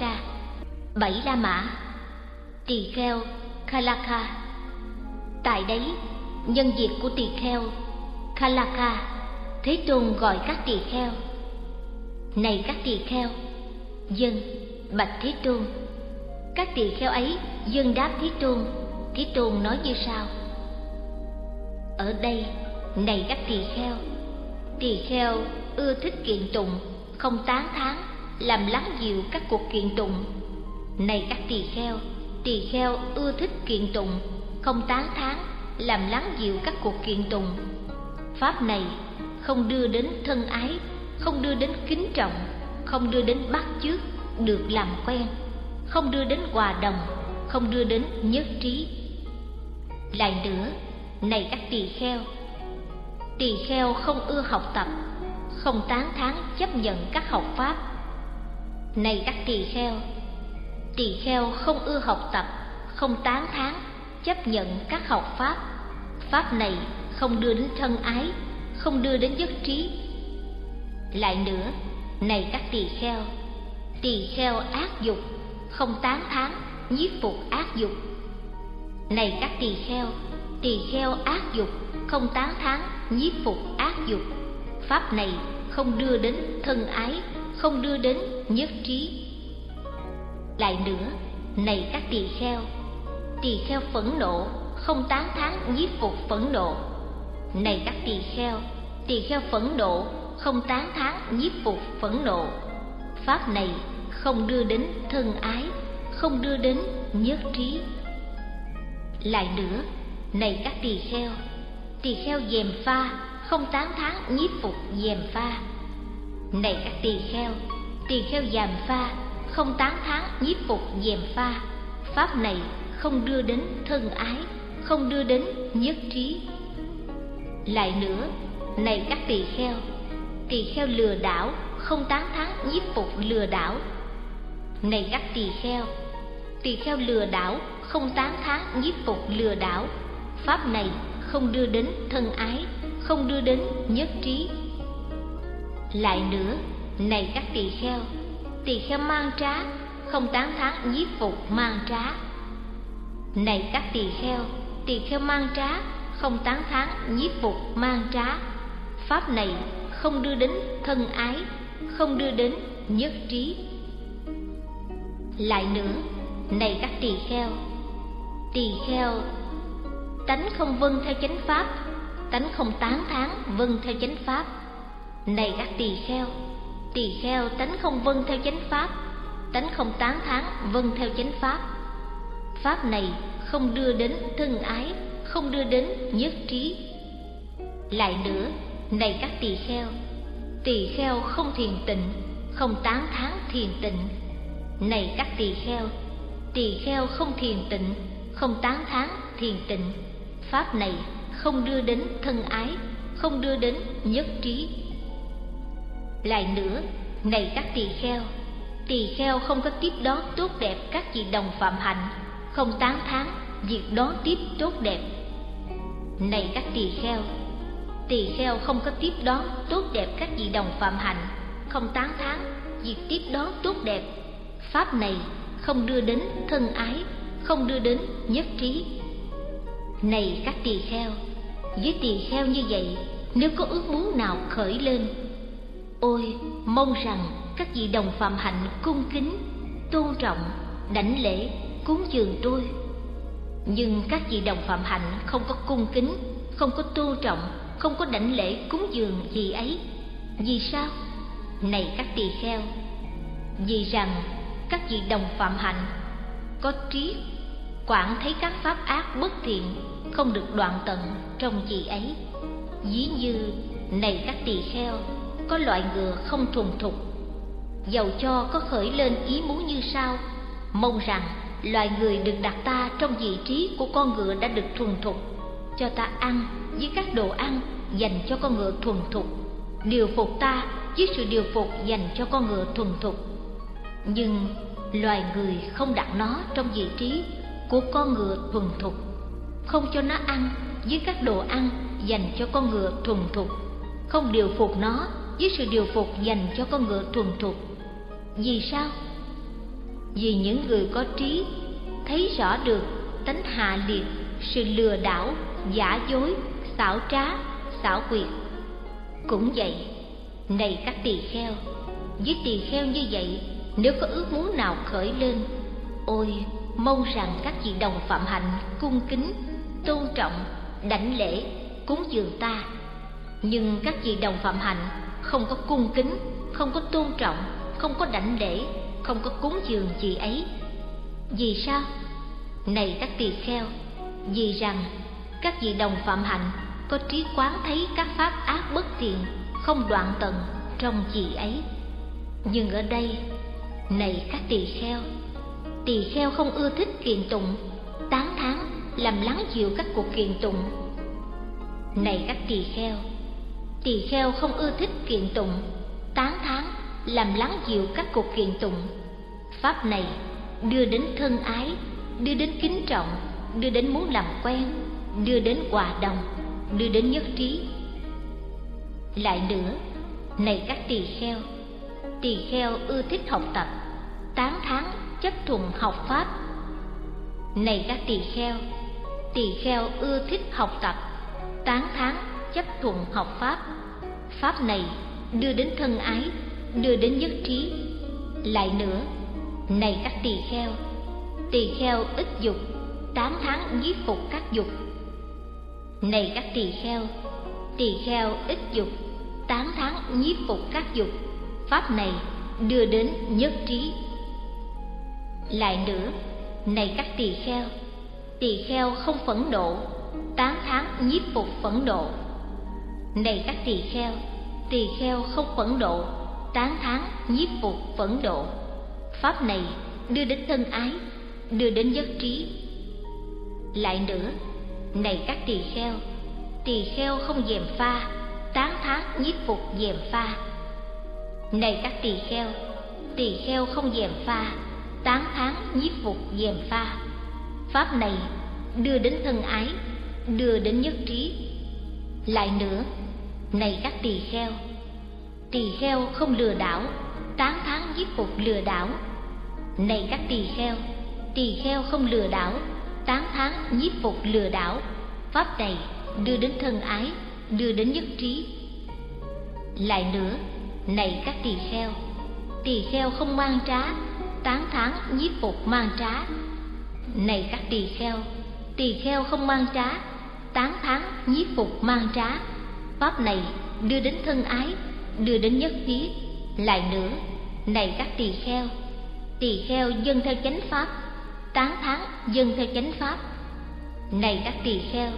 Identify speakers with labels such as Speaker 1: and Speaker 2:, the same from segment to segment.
Speaker 1: ra. Bảy la mã tỳ kheo kalaka tại đấy, nhân diệt của tỳ kheo kalaka thế tôn gọi các tỳ kheo này các tỳ kheo dân, bạch thế tôn, các tỳ kheo ấy dân đáp thế tôn thế tôn nói như sau. Ở đây, này các tỳ kheo tỳ kheo ưa thích kiện tụng, không tán thán làm lắng dịu các cuộc kiện tụng. Này các tỳ kheo tỳ kheo ưa thích kiện tụng, không tán thán, làm lắng dịu các cuộc kiện tụng. Pháp này không đưa đến thân ái, không đưa đến kính trọng, không đưa đến bắt chước, được làm quen. Không đưa đến hòa đồng, không đưa đến nhất trí. Lại nữa, này các tỳ kheo tỳ kheo không ưa học tập, không tán thán chấp nhận các học pháp này các tỳ kheo tỳ kheo không ưa học tập, không tán thán, chấp nhận các học pháp. Pháp này không đưa đến thân ái, không đưa đến giấc trí. Lại nữa, này các tỳ kheo tỳ kheo ác dục, không tán thán, nhiếp phục ác dục. Này các tỳ kheo tỳ kheo ác dục, không tán thán, nhiếp phục ác dục. Pháp này không đưa đến thân ái không đưa đến nhất trí. Lại nữa, này các tỳ kheo tỳ kheo phẫn nộ, không tán thán nhiếp phục phẫn nộ. Này các tỳ kheo tỳ kheo phẫn nộ, không tán thán nhiếp phục phẫn nộ. Pháp này không đưa đến thân ái, không đưa đến nhất trí. Lại nữa, này các tỳ kheo tỳ kheo dèm pha, không tán thán nhiếp phục dèm pha này các tỳ kheo tỳ kheo giàm pha, không tán thán nhiếp phục dèm pha. Pháp này không đưa đến thân ái, không đưa đến nhất trí. Lại nữa, này các tỳ kheo tỳ kheo lừa đảo, không tán thán nhiếp phục lừa đảo. Này các tỳ kheo tỳ kheo lừa đảo, không tán thán nhiếp phục lừa đảo. Pháp này không đưa đến thân ái, không đưa đến nhất trí lại nữa, này các tỳ kheo tỳ kheo mang trá, không tán thán nhiếp phục mang trá. Này các tỳ kheo tỳ kheo mang trá, không tán thán nhiếp phục mang trá. Pháp này không đưa đến thân ái, không đưa đến nhất trí. Lại nữa, này các tỳ kheo tỳ kheo, tánh không vâng theo chánh pháp, tánh không tán thán vâng theo chánh pháp này các tỳ kheo tỳ kheo tánh không vâng theo chánh pháp, tánh không tán thán vâng theo chánh pháp. Pháp này không đưa đến thân ái, không đưa đến nhất trí. Lại nữa, này các tỳ kheo tỳ kheo không thiền tịnh, không tán thán thiền tịnh. Này các tỳ kheo tỳ kheo không thiền tịnh, không tán thán thiền tịnh. Pháp này không đưa đến thân ái, không đưa đến nhất trí lại nữa. Này các tỳ kheo tỳ kheo không có tiếp đón tốt đẹp các vị đồng phạm hạnh. Không tán thán, việc đón tiếp tốt đẹp. Này các tỳ kheo tỳ kheo không có tiếp đón tốt đẹp các vị đồng phạm hạnh. Không tán thán, việc tiếp đón tốt đẹp. Pháp này không đưa đến thân ái, không đưa đến nhất trí. Này các tỳ kheo, với tỳ kheo như vậy, nếu có ước muốn nào khởi lên ôi, mong rằng các vị đồng phạm hạnh cung kính, tôn trọng, đảnh lễ, cúng dường tôi. Nhưng các vị đồng phạm hạnh không có cung kính, không có tôn trọng, không có đảnh lễ cúng dường gì ấy. Vì sao? Này các tỳ kheo, vì rằng các vị đồng phạm hạnh có trí, quản thấy các pháp ác bất thiện, không được đoạn tận trong chị ấy. Ví như, này các tỳ kheo có loại ngựa không thuần thục. Dầu cho có khởi lên ý muốn như sau. Mong rằng loài người được đặt ta trong vị trí của con ngựa đã được thuần thục, cho ta ăn với các đồ ăn dành cho con ngựa thuần thục, điều phục ta với sự điều phục dành cho con ngựa thuần thục. Nhưng loài người không đặt nó trong vị trí của con ngựa thuần thục, không cho nó ăn với các đồ ăn dành cho con ngựa thuần thục, không điều phục nó với sự điều phục dành cho con ngựa thuần thục. Vì sao? Vì những người có trí thấy rõ được tánh hạ liệt, sự lừa đảo, giả dối, xảo trá, xảo quyệt. Cũng vậy, này các tỳ kheo, với tỳ kheo như vậy, nếu có ước muốn nào khởi lên, ôi, mong rằng các vị đồng phạm hạnh, cung kính, tôn trọng, đảnh lễ, cúng dường ta. Nhưng các vị đồng phạm hạnh không có cung kính, không có tôn trọng, không có đảnh lễ, không có cúng dường gì ấy. Vì sao? Này các tỳ kheo, vì rằng các vị đồng phạm hạnh có trí quán thấy các pháp ác bất thiện, không đoạn tận trong chị ấy. Nhưng ở đây, này các tỳ kheo tỳ kheo không ưa thích kiền tụng, tán thán, làm lắng dịu các cuộc kiền tụng. Này các tỳ kheo tỳ kheo không ưa thích kiện tụng, tán thán, làm lắng dịu các cuộc kiện tụng. Pháp này đưa đến thân ái, đưa đến kính trọng, đưa đến muốn làm quen, đưa đến hòa đồng, đưa đến nhất trí. Lại nữa, này các tỳ kheo tỳ kheo ưa thích học tập, tán thán, chấp thuận học pháp. Này các tỳ kheo tỳ kheo ưa thích học tập, tán thán chấp thuận học pháp. Pháp này đưa đến thân ái, đưa đến nhất trí. Lại nữa, này các tỳ kheo tỳ kheo ít dục, tám tháng giết phục các dục. Này các tỳ kheo tỳ kheo ít dục, tám tháng nhiếp phục các dục. Pháp này đưa đến nhất trí. Lại nữa, này các tỳ kheo tỳ kheo không phẫn nộ, tám tháng nhiếp phục phẫn nộ này các tỳ kheo tỳ kheo không phẫn độ, tán thán nhiếp phục phẫn độ, pháp này đưa đến thân ái đưa đến nhất trí. Lại nữa này các tỳ kheo tỳ kheo không dèm pha tán thán nhiếp phục dèm pha. Này các tỳ kheo tỳ kheo không dèm pha tán thán nhiếp phục dèm pha. Pháp này đưa đến thân ái đưa đến nhất trí. Lại nữa này các tỳ kheo tỳ kheo không lừa đảo, tán thán giết phục lừa đảo. Này các tỳ kheo tỳ kheo không lừa đảo, tán thán nhiếp phục lừa đảo. Pháp này đưa đến thân ái, đưa đến nhất trí. Lại nữa, này các tỳ kheo tỳ kheo không mang trá, tán thán nhiếp phục mang trá. Này các tỳ kheo tỳ kheo không mang trá, tán thán nhiếp phục mang trá pháp này đưa đến thân ái, đưa đến nhất trí. Lại nữa, này các tỳ kheo tỳ kheo dân theo chánh pháp, tán thán dân theo chánh pháp. Này các tỳ kheo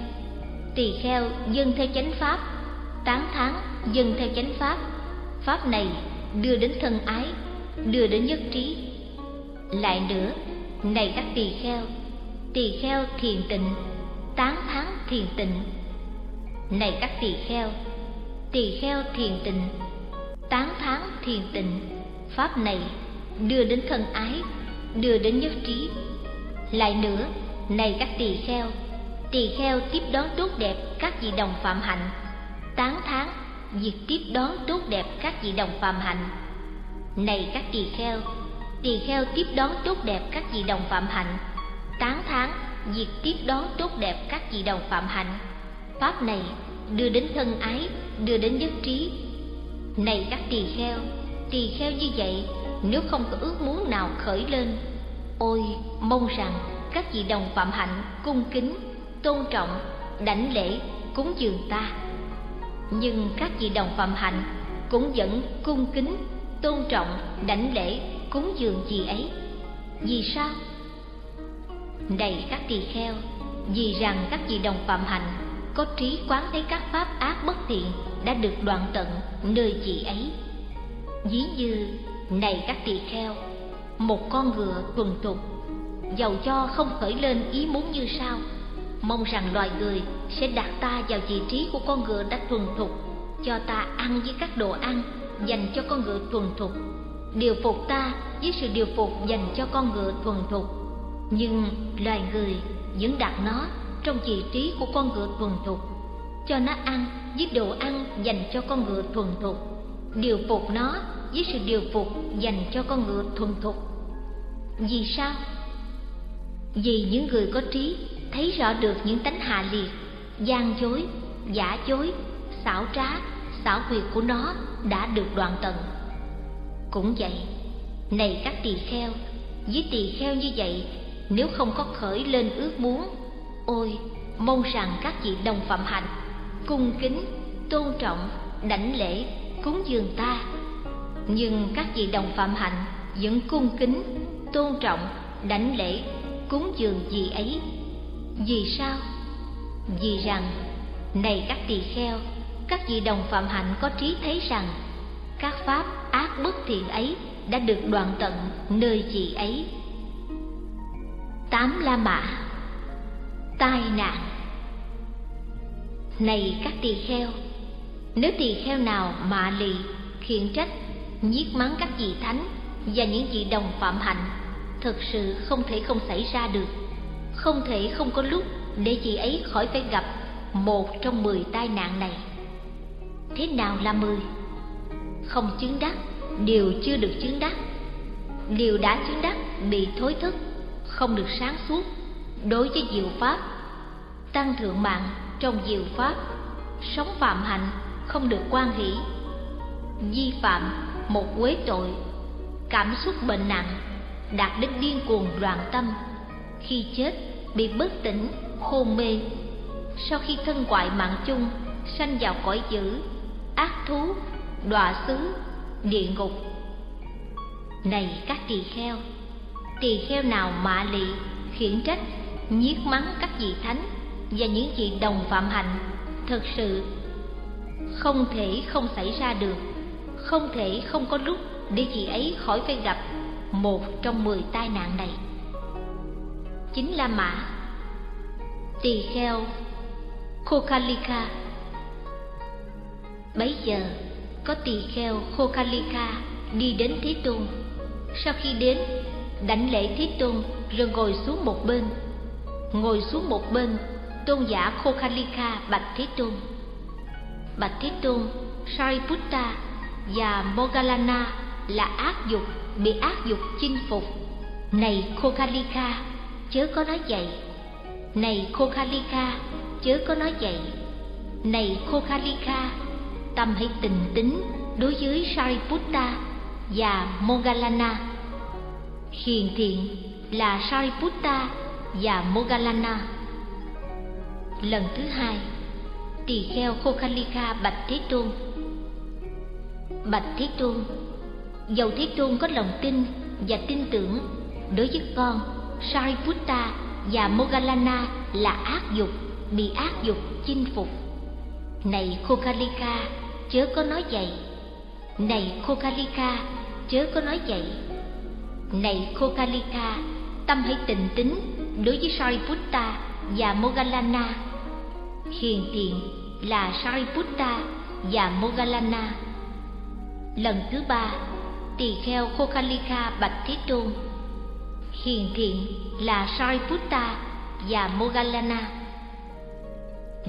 Speaker 1: tỳ kheo dân theo chánh pháp, tán thán dân theo chánh pháp. Pháp này đưa đến thân ái, đưa đến nhất trí. Lại nữa, này các tỳ kheo tỳ kheo thiền tịnh, tán thán thiền tịnh này các tỳ kheo tỳ kheo thiền tịnh, tán thán thiền tịnh, pháp này đưa đến thân ái, đưa đến nhất trí. Lại nữa, này các tỳ kheo tỳ kheo tiếp đón tốt đẹp các vị đồng phạm hạnh, tán thán việc tiếp đón tốt đẹp các vị đồng phạm hạnh. Này các tỳ kheo tỳ kheo tiếp đón tốt đẹp các vị đồng phạm hạnh, tán thán việc tiếp đón tốt đẹp các vị đồng phạm hạnh pháp này đưa đến thân ái, đưa đến nhất trí. Này các tỳ kheo tỳ kheo như vậy, nếu không có ước muốn nào khởi lên, ôi, mong rằng các vị đồng phạm hạnh, cung kính, tôn trọng, đảnh lễ cúng dường ta. Nhưng các vị đồng phạm hạnh cũng vẫn cung kính, tôn trọng, đảnh lễ cúng dường gì ấy? Vì sao? Này các tỳ kheo, vì rằng các vị đồng phạm hạnh có trí quán thấy các pháp ác bất thiện đã được đoạn tận nơi chị ấy. Ví như, này các tỳ kheo, một con ngựa thuần tục dầu cho không khởi lên ý muốn như sau. Mong rằng loài người sẽ đặt ta vào vị trí của con ngựa đã thuần thục, cho ta ăn với các đồ ăn, dành cho con ngựa thuần thục. Điều phục ta với sự điều phục dành cho con ngựa thuần thục. Nhưng loài người vẫn đặt nó trong vị trí của con ngựa thuần thục. Cho nó ăn với đồ ăn dành cho con ngựa thuần thục. Điều phục nó với sự điều phục dành cho con ngựa thuần thục. Vì sao? Vì những người có trí thấy rõ được những tánh hạ liệt, gian dối, giả dối, xảo trá, xảo quyệt của nó đã được đoạn tận. Cũng vậy, này các tỳ kheo, với tỳ kheo như vậy, nếu không có khởi lên ước muốn ôi, mong rằng các vị đồng phạm hạnh, cung kính, tôn trọng, đảnh lễ, cúng dường ta. Nhưng các vị đồng phạm hạnh vẫn cung kính, tôn trọng, đảnh lễ, cúng dường gì ấy. Vì sao? Vì rằng, này các tỳ kheo, các vị đồng phạm hạnh có trí thấy rằng các pháp ác bất thiện ấy đã được đoạn tận nơi chị ấy. Tám la mã tai nạn. Này các tỳ kheo, nếu tỳ kheo nào mạ lì, khiển trách, nhiếc mắng các vị thánh và những vị đồng phạm hạnh, thực sự không thể không xảy ra được. Không thể không có lúc để chị ấy khỏi phải gặp một trong mười tai nạn này. Thế nào là mười? Không chứng đắc, điều chưa được chứng đắc. Điều đã chứng đắc bị thối thức, không được sáng suốt đối với diệu pháp, tăng thượng mạng trong diệu pháp, sống phạm hạnh không được quan hỷ. Vi phạm một quế tội, cảm xúc bệnh nặng, đạt đến điên cuồng loạn tâm. Khi chết, bị bất tỉnh, hôn mê. Sau khi thân ngoại mạng chung, sanh vào cõi dữ, ác thú, đọa xứ, địa ngục. Này các tỳ kheo tỳ kheo nào mạ lị, khiển trách nhiếc mắng các vị thánh và những vị đồng phạm hạnh. Thật sự, không thể không xảy ra được. Không thể không có lúc để chị ấy khỏi phải gặp một trong mười tai nạn này. Chính là mã tỳ kheo Kokhalika Bấy giờ, có tỳ kheo Kokhalika đi đến Thế Tôn. Sau khi đến, đảnh lễ Thế Tôn rồi ngồi xuống một bên. Ngồi xuống một bên, tôn giả Kokhalika bạch Thế Tôn. Bạch Thế Tôn, Sariputta và Mogalana là ác dục, bị ác dục chinh phục. Này Kokhalika, chớ có nói vậy. Này Kokhalika, chớ có nói vậy. Này Kokhalika, tâm hãy tình tính đối với Sariputta và Mogalana. Hiền thiện là Sariputta và Mogalana. Lần thứ hai, tỳ kheo Kokhalika bạch Thế Tôn. Bạch Thế Tôn dầu Thế Tôn có lòng tin và tin tưởng đối với con Sariputta và Mogalana là ác dục, bị ác dục chinh phục. Này Kokhalika chớ có nói vậy. Này Kokhalika chớ có nói vậy. Này Kokhalika tâm hãy tịnh tính đối với Sariputta và Mogalana. Hiền thiện là Sariputta và Mogalana. Lần thứ ba, tỳ kheo Kokhalika bạch Thế Tôn. Hiền thiện là Sariputta và Mogalana.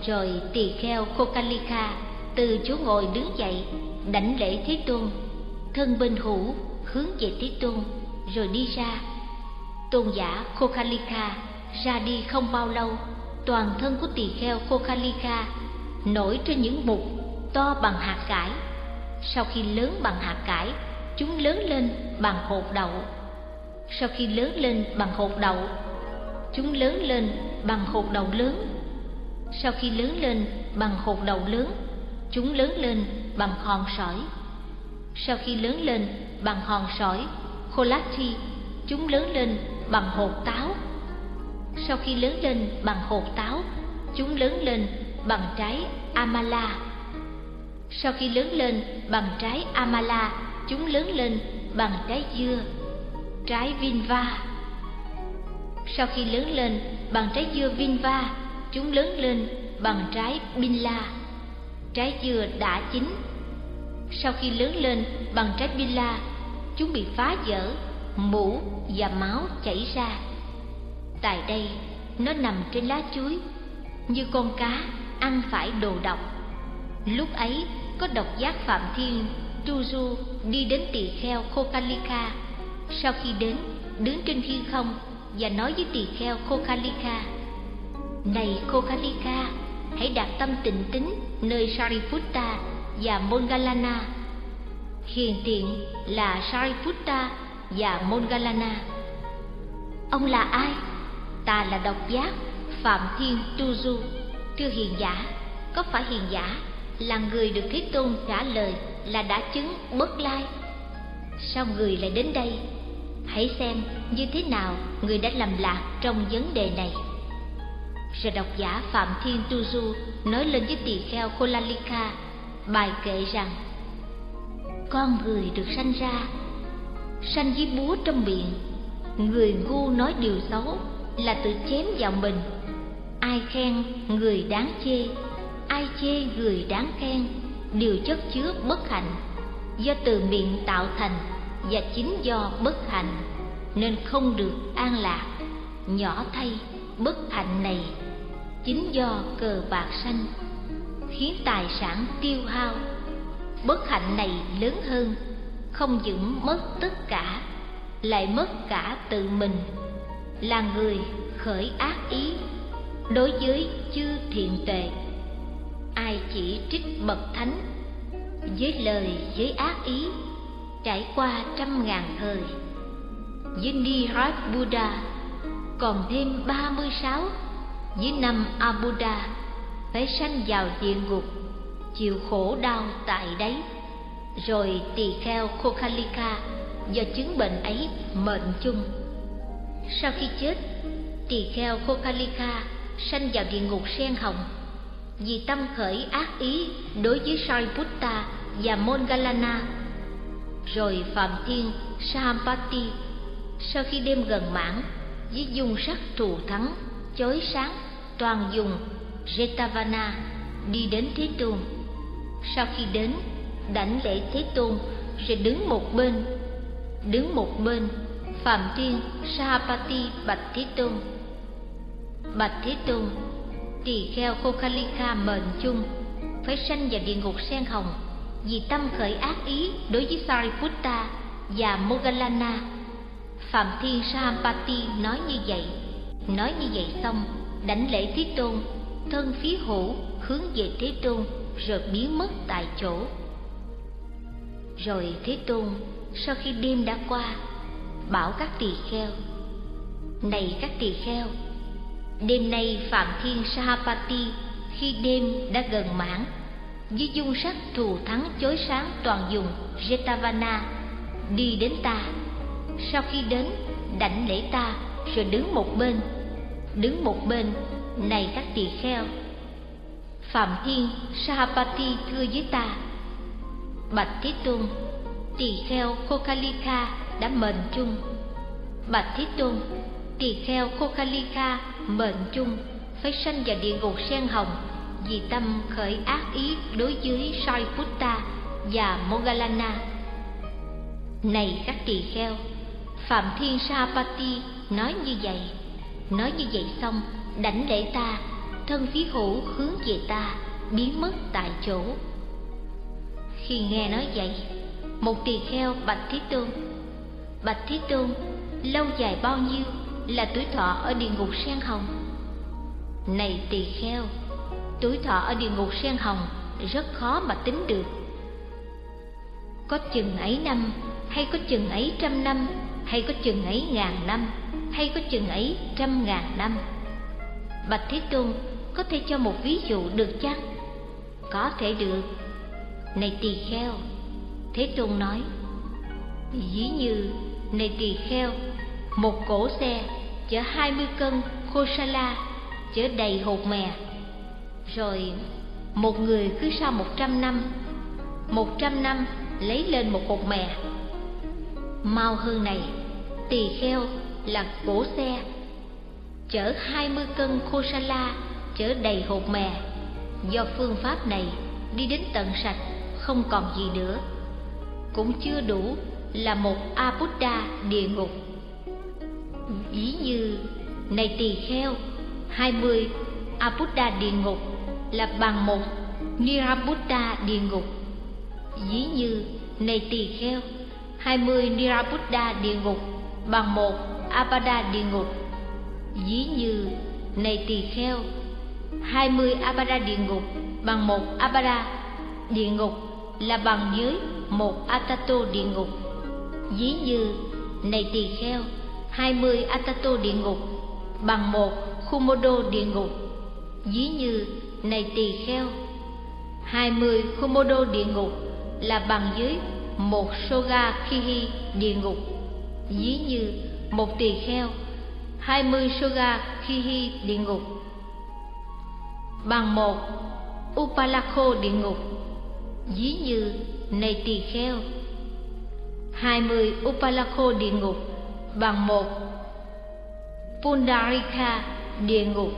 Speaker 1: Rồi tỳ kheo Kokhalika từ chỗ ngồi đứng dậy, đảnh lễ Thế Tôn, thân bên hữu, hướng về Thế Tôn, rồi đi ra tôn giả Kokhalika ra đi không bao lâu, toàn thân của tỳ kheo Kokhalika nổi trên những mục to bằng hạt cải. Sau khi lớn bằng hạt cải, chúng lớn lên bằng hột đậu. Sau khi lớn lên bằng hột đậu, chúng lớn lên bằng hột đậu lớn. Sau khi lớn lên bằng hột đậu lớn, chúng lớn lên bằng hòn sỏi. Sau khi lớn lên bằng hòn sỏi kholati chúng lớn lên bằng hột táo. Sau khi lớn lên bằng hột táo, chúng lớn lên bằng trái amala. Sau khi lớn lên bằng trái amala, chúng lớn lên bằng trái dưa, trái vinva. Sau khi lớn lên bằng trái dưa vinva, chúng lớn lên bằng trái binla. Trái dưa đã chín. Sau khi lớn lên bằng trái binla, chúng bị phá vỡ mũ và máu chảy ra. Tại đây nó nằm trên lá chuối như con cá ăn phải đồ độc. Lúc ấy có độc giác phạm thiên tu du đi đến tỳ kheo Kokalika sau khi đến đứng trên hư không và nói với tỳ kheo Kokhalika Này Kokhalika, hãy đặt tâm tịnh tính nơi Sariputta và Mongalana. Hiền tiện là Sariputta và Mongalana Ông là ai? Ta là độc giác Phạm Thiên Tu Du Thưa hiền giả, có phải hiền giả là người được Thế Tôn trả lời là đã chứng bất lai? Sao người lại đến đây? Hãy xem như thế nào người đã lầm lạc trong vấn đề này. Rồi độc giả Phạm Thiên Tu Du nói lên với tỳ kheo Kolalika bài kệ rằng Con người được sanh ra, sanh với búa trong miệng, người ngu nói điều xấu là tự chém vào mình. Ai khen người đáng chê, ai chê người đáng khen, đều chất chứa bất hạnh. Do từ miệng tạo thành và chính do bất hạnh nên không được an lạc. Nhỏ thay bất hạnh này chính do cờ bạc sanh khiến tài sản tiêu hao. Bất hạnh này lớn hơn không những mất tất cả, lại mất cả tự mình, là người khởi ác ý, đối với chư thiện tệ. Ai chỉ trích bậc thánh, với lời, với ác ý, trải qua trăm ngàn thời. Với Niraj Buddha, còn thêm ba mươi sáu. Với năm Abuddha phải sanh vào địa ngục, chịu khổ đau tại đấy rồi tỳ kheo Kokhalika do chứng bệnh ấy mệnh chung sau khi chết tỳ kheo Kokhalika sanh vào địa ngục sen hồng vì tâm khởi ác ý đối với Sariputta và Mongalana. Rồi Phạm Thiên Sahampati sau khi đêm gần mãn với dung sắc thù thắng chói sáng toàn dùng Jetavana đi đến Thế Tôn. Sau khi đến, đảnh lễ Thế Tôn rồi đứng một bên. Đứng một bên, Phạm Thiên Sahapati bạch Thế Tôn. Bạch Thế Tôn, tỳ kheo Kokhalika mệnh chung phải sanh vào địa ngục sen hồng vì tâm khởi ác ý đối với Sariputta và mogalana, Phạm Thiên sahapati nói như vậy. Nói như vậy xong, đảnh lễ Thế Tôn, thân phí hữu hướng về Thế Tôn rồi biến mất tại chỗ. Rồi Thế Tôn sau khi đêm đã qua, bảo các tỳ kheo: "Này các tỳ kheo, Đêm nay Phạm Thiên Sahapati khi đêm đã gần mãn với dung sắc thù thắng chói sáng toàn dùng Jetavana đi đến ta. Sau khi đến đảnh lễ ta rồi đứng một bên đứng một bên này các tỳ kheo Phạm Thiên Sahapati thưa với ta Bạch Thế Tôn Tỳ kheo Kokalika đã mệnh chung Bạch Thế Tôn Tỳ kheo Kokalika mệnh chung phải sanh vào địa ngục sen hồng vì tâm khởi ác ý đối với Sariputta và Mogalana. Này các tỳ kheo, Phạm Thiên Sapati nói như vậy, nói như vậy xong, đảnh lễ ta, thân phí hữu hướng về ta, biến mất tại chỗ. Khi nghe nói vậy, một tỳ kheo bạch Thế Tôn, bạch Thế Tôn, lâu dài bao nhiêu là tuổi thọ ở địa ngục sen hồng? Này tỳ kheo, tuổi thọ ở địa ngục sen hồng rất khó mà tính được. Có chừng ấy năm hay có chừng ấy trăm năm hay có chừng ấy ngàn năm hay có chừng ấy trăm ngàn năm? Bạch thế tôn có thể cho một ví dụ được chăng? Có thể được này tỳ kheo. Thế tôn nói, dĩ như, này tỳ kheo, một cỗ xe chở hai mươi cân khosala chở đầy hột mè. Rồi một người cứ sau một trăm năm, một trăm năm lấy lên một hột mè. Mau hơn này, tỳ kheo là cổ xe chở hai mươi cân khô sa la chở đầy hột mè. Do phương pháp này đi đến tận sạch không còn gì nữa. Cũng chưa đủ là một a buddha địa ngục. Ví như này tỳ kheo hai mươi a buddha địa ngục là bằng một Nirabuddha địa ngục. Ví như này tỳ kheo, 20 Nirabuddha địa ngục bằng một abada địa ngục. Ví như này tỳ kheo hai mươi abada địa ngục bằng một abada địa ngục là bằng dưới một atato địa ngục. Ví như, này tỳ kheo, hai mươi atato địa ngục bằng một khumodo địa ngục. Ví như, này tỳ kheo, hai mươi khumodo địa ngục là bằng dưới một soga kihi địa ngục. Ví như, một tỳ kheo, hai mươi soga kihi địa ngục bằng một upalakho địa ngục ví như này tỳ kheo hai mươi upalakho địa ngục bằng một pundarika địa ngục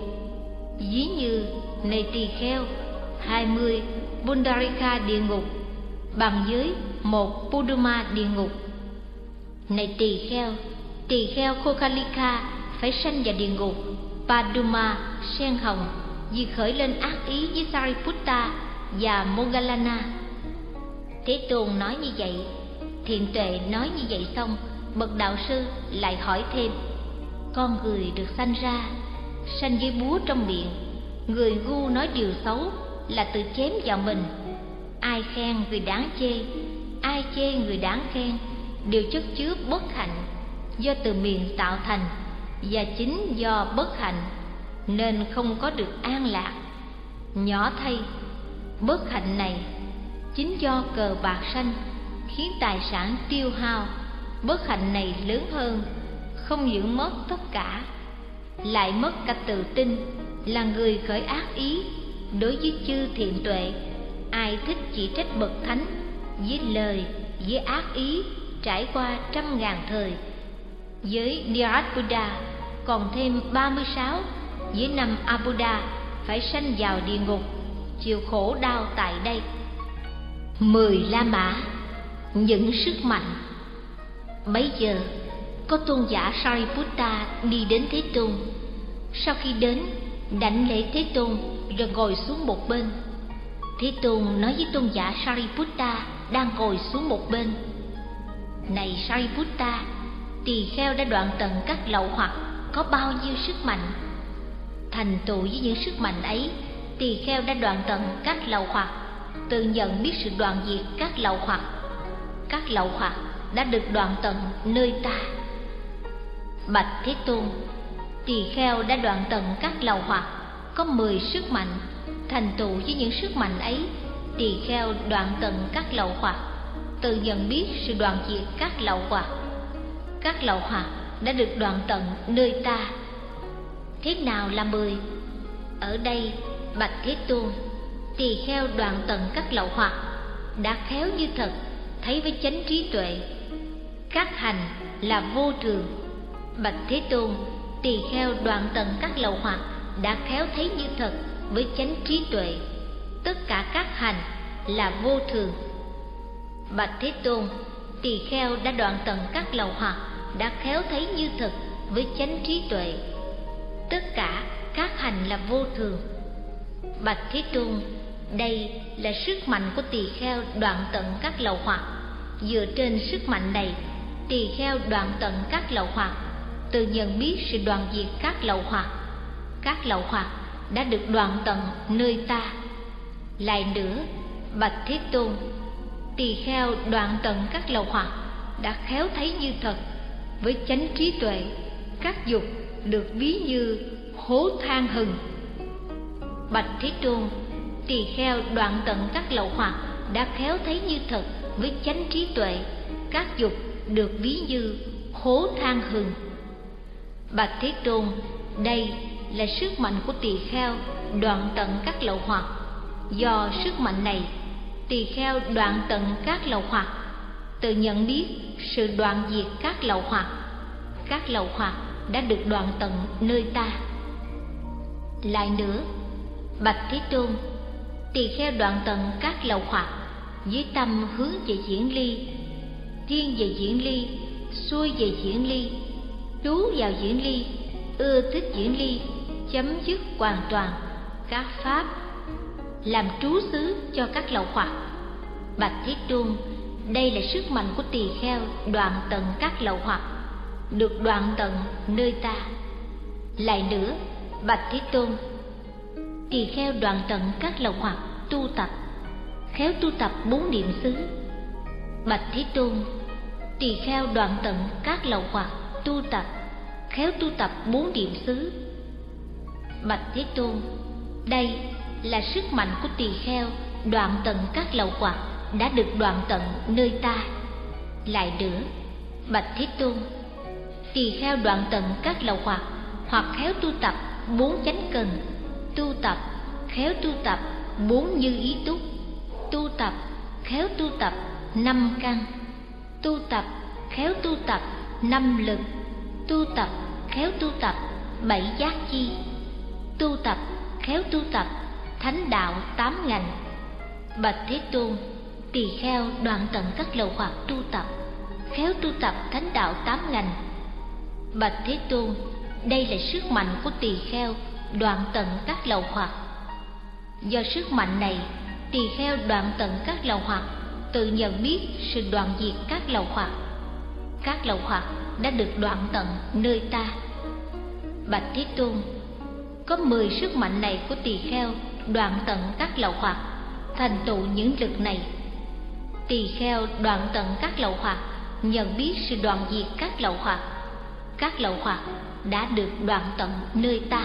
Speaker 1: ví như này tỳ kheo hai mươi pundarika địa ngục bằng dưới một puduma địa ngục. Này tỳ kheo tỳ kheo kokalika phải sanh vào địa ngục. Paduma sen hồng vì khởi lên ác ý với sariputta và mogalana thế tôn nói như vậy. Thiện tuệ nói như vậy xong, bậc đạo sư lại hỏi thêm, con người được sanh ra, sanh với búa trong miệng, người ngu nói điều xấu là tự chém vào mình. Ai khen người đáng chê, ai chê người đáng khen đều chất chứa bất hạnh, do từ miệng tạo thành và chính do bất hạnh, nên không có được an lạc. Nhỏ thay, bất hạnh này chính do cờ bạc sanh, khiến tài sản tiêu hao. Bất hạnh này lớn hơn, không giữ mất tất cả, lại mất cả tự tin, là người khởi ác ý. Đối với chư thiện tuệ, ai thích chỉ trách bậc thánh, với lời, với ác ý, trải qua trăm ngàn thời. Với Nirat Buddha, còn thêm 36 với năm Abuddha phải sanh vào địa ngục, chịu khổ đau tại đây mười la mã, những sức mạnh. Bấy giờ, có tôn giả sariputta đi đến thế tôn. Sau khi đến, đảnh lễ thế tôn rồi ngồi xuống một bên. Thế tôn nói với tôn giả sariputta đang ngồi xuống một bên, này sariputta tỳ kheo đã đoạn tận các lậu hoặc có bao nhiêu sức mạnh? Thành tựu với những sức mạnh ấy, tỳ kheo đã đoạn tận các lậu hoặc tự nhận biết sự đoàn diệt các lậu hoặc. Các lậu hoặc đã được đoạn tận nơi ta. Bạch thế tôn, tỳ kheo đã đoạn tận các lậu hoặc, có mười sức mạnh. Thành tựu với những sức mạnh ấy, tỳ kheo đoạn tận các lậu hoặc. Tự nhận biết sự đoàn diệt các lậu hoặc. Các lậu hoặc đã được đoạn tận nơi ta. Thế nào là mười? Ở đây, bạch thế tôn tỳ kheo đoạn tận các lậu hoặc, đã khéo như thật, thấy với chánh trí tuệ. Các hành là vô thường. Bạch thế tôn, tỳ kheo đoạn tận các lậu hoặc, đã khéo thấy như thật, với chánh trí tuệ. Tất cả các hành là vô thường. Bạch thế tôn, tỳ kheo đã đoạn tận các lậu hoặc, đã khéo thấy như thật, với chánh trí tuệ. Tất cả các hành là vô thường. Bạch thế tôn đây là sức mạnh của tỳ kheo đoạn tận các lậu hoặc. Dựa trên sức mạnh này, tỳ kheo đoạn tận các lậu hoặc. Tự nhận biết sự đoạn diệt các lậu hoặc. Các lậu hoặc đã được đoạn tận nơi ta. Lại nữa, bạch thế tôn, tỳ kheo đoạn tận các lậu hoặc đã khéo thấy như thật. Với chánh trí tuệ, các dục được ví như hố than hừng. Bạch thế tôn tỳ kheo đoạn tận các lậu hoặc đã khéo thấy như thật với chánh trí tuệ, các dục được ví như hố than hừng. Bạch thế tôn, đây là sức mạnh của tỳ kheo đoạn tận các lậu hoặc. Do sức mạnh này, tỳ kheo đoạn tận các lậu hoặc. Tự nhận biết sự đoạn diệt các lậu hoặc. Các lậu hoặc đã được đoạn tận nơi ta. Lại nữa, bạch thế tôn tỳ kheo đoạn tận các lậu hoặc với tâm hướng về diễn ly, thiên về diễn ly, xuôi về diễn ly, trú vào diễn ly, ưa thích diễn ly, chấm dứt hoàn toàn các pháp, làm trú xứ cho các lậu hoặc bạch thiết tôn đây là sức mạnh của tỳ kheo đoạn tận các lậu hoặc được đoạn tận nơi ta. Lại nữa, bạch thế tôn tỳ kheo đoạn tận các lậu hoặc tu tập. Khéo tu tập bốn niệm xứ. Bạch thế tôn, tỳ kheo đoạn tận các lậu hoặc tu tập. Khéo tu tập bốn niệm xứ. Bạch thế tôn, đây là sức mạnh của tỳ kheo đoạn tận các lậu hoặc đã được đoạn tận nơi ta. Lại nữa, bạch thế tôn, tỳ kheo đoạn tận các lậu hoặc hoặc khéo tu tập bốn chánh cần tu tập, khéo tu tập bốn như ý túc. Tu tập, khéo tu tập năm căn. Tu tập, khéo tu tập năm lực. Tu tập, khéo tu tập bảy giác chi. Tu tập, khéo tu tập thánh đạo tám ngành. Bạch thế tôn, tỳ kheo đoạn tận các lầu hoặc tu tập, khéo tu tập thánh đạo tám ngành. Bạch thế tôn, đây là sức mạnh của tỳ kheo đoạn tận các lầu hoặc. Do sức mạnh này, tỳ kheo đoạn tận các lầu hoặc, tự nhận biết sự đoạn diệt các lầu hoặc. Các lầu hoặc đã được đoạn tận nơi ta. Bạch thế tôn, có mười sức mạnh này của tỳ kheo đoạn tận các lậu hoặc, thành tựu những lực này. Tỳ kheo đoạn tận các lậu hoặc, nhận biết sự đoạn diệt các lậu hoặc. Các lậu hoặc đã được đoạn tận nơi ta.